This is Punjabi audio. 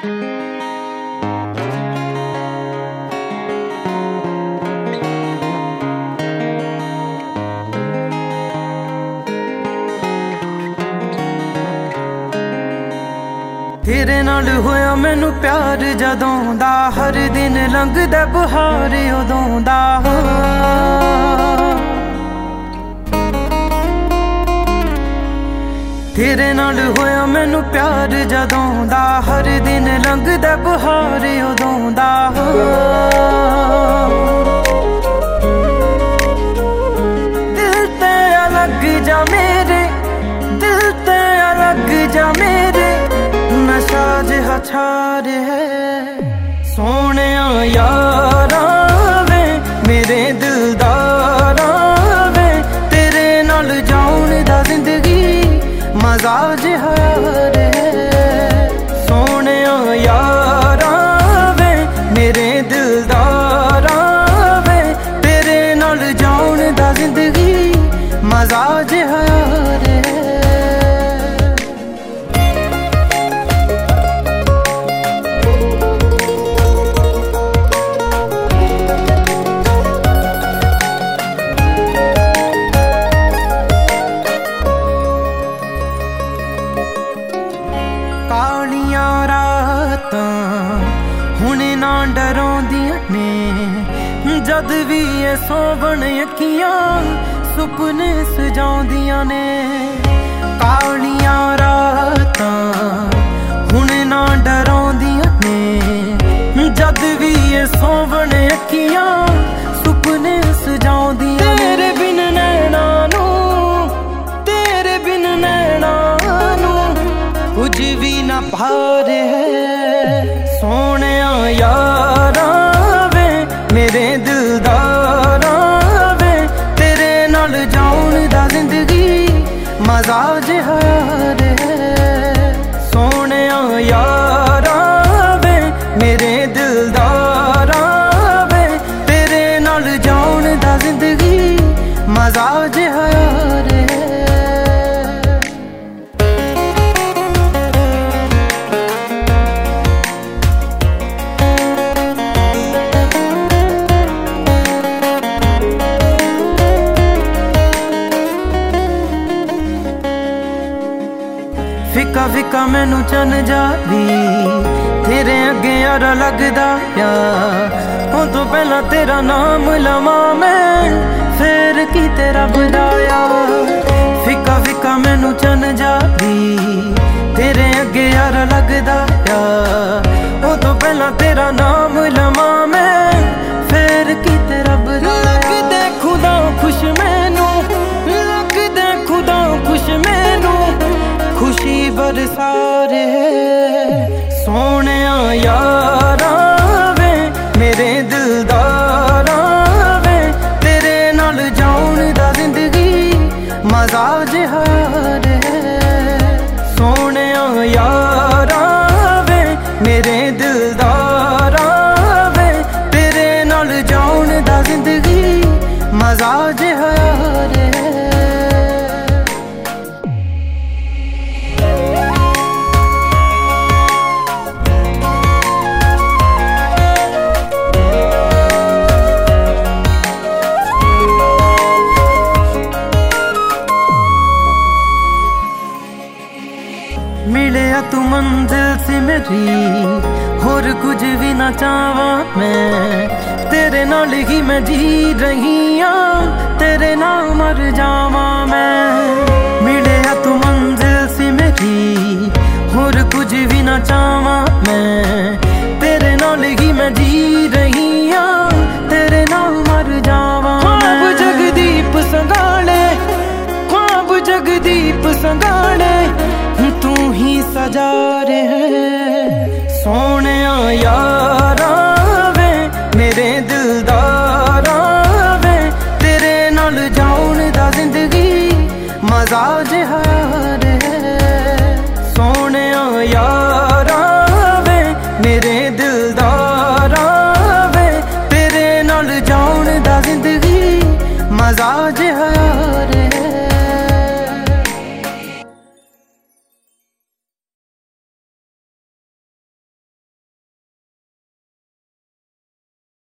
ਤੇਰੇ ਨਾਲ ਹੋਇਆ ਮੈਨੂੰ ਪਿਆਰ ਜਦੋਂ ਦਾ ਹਰ ਦਿਨ ਲੰਘਦਾ ਬਹਾਰ ਉਦੋਂ ਦਾ। ਤੇਰੇ ਨਾਲ ਹੋਇਆ ਮੈਨੂੰ ਪਿਆਰ ਜਦੋਂ ਦਾ, ਹਰ ਦਿਨ ਲੰਘਦਾ ਬਹਾਰ ਉਦੋਂ ਦਾ। ਦਿਲ ਤੇ ਅਲੱਗ ਜਾ ਮੇਰੇ, ਦਿਲ ਤੇ ਅਲੱਗ ਜਾ ਮੇਰੇ, ਨਸ਼ਾ ਜਿਹਾ ਛਾ ਰਿਹਾ ਸੋਹਣਿਆ ਯਾਰਾਂ ਮਜ਼ਾ ਜਿਹਾ ਰਿਹਾ ਕਾਲੀਆਂ ਰਾਤਾਂ ਹੁਣ ਨਾ ਡਰਾਉਂਦੀਆਂ ਨੇ। ਜਦ ਵੀ ਇਹ ਸੋਵਣ ਅੱਖੀਆਂ ਸੁਪਨੇ ਸਜਾਉਂਦੀਆਂ ਨੇ। ਕਾਲੀਆਂ ਰਾਤਾਂ ਹੁਣ ਨਾ ਡਰਾਉਂਦੀਆਂ ਨੇ। ਜਦ ਵੀ ਇਹ ਸੋਵਣ ਅੱਖੀਆਂ ਸੁਪਨੇ ਸਜਾਉਂਦੀਆਂ ਤੇਰੇ ਬਿਨ ਨੈਣਾ ਨੂੰ, ਤੇਰੇ ਬਿਨ ਨੈਣਾ ਨੂੰ ਕੁਝ ਵੀ ਨਾ ਭਾਰੇ। ਸੋਹਣਿਆ ਯਾਰ ਮਜ਼ਾ ਫਿੱਕਾ ਫਿੱਕਾ ਮੈਨੂੰ ਚੰਨ ਜਾਵੀ। ਤੇਰੇ ਅੱਗੇ ਯਾਰ ਲੱਗਦਾ ਆ। ਹੁਣ ਤੋਂ ਪਹਿਲਾਂ ਤੇਰਾ ਨਾਮ ਲਵਾਂ ਮੈਂ। ਫੇਰ ਕੀ ਤੇਰਾ ਬੁਲਾਇਆ ਫਿੱਕਾ ਫਿੱਕਾ ਮੈਨੂੰ ਚੰਨ ਜਾਵੀ। ਤੇਰੇ ਅੱਗੇ ਯਾਰ ਲੱਗਦਾ ਆ। ਉਹ ਤੋਂ ਪਹਿਲਾਂ ਤੇਰਾ ਨਾਮ ਮਿਲਿਆ ਤੂੰ ਮੰਜ਼ਿਲ ਸੀ ਮੇਰੀ, ਹੋਰ ਕੁਝ ਵੀ ਨਾ ਚਾਹਾਂ ਮੈਂ। ਤੇਰੇ ਨਾਲ ਹੀ ਮੈਂ ਜੀ ਰਹੀ ਆ, ਤੇਰੇ ਨਾਲ ਮਰ ਜਾਵਾਂ ਮੈਂ। ਮਿਲਿਆ ਤੂੰ ਮੰਜ਼ਿਲ ਸੀ ਮੇਰੀ, ਹੋਰ ਕੁਝ ਵੀ ਨਾ ਚਾਹਾਂ ਜਗਦੀਪ ਸੰਗਾਲੇ ਤੂੰ ਹੀ ਸਜਾ ਰਹੇ ਸੋਹਣਿਆ ਯਾਰਾਂ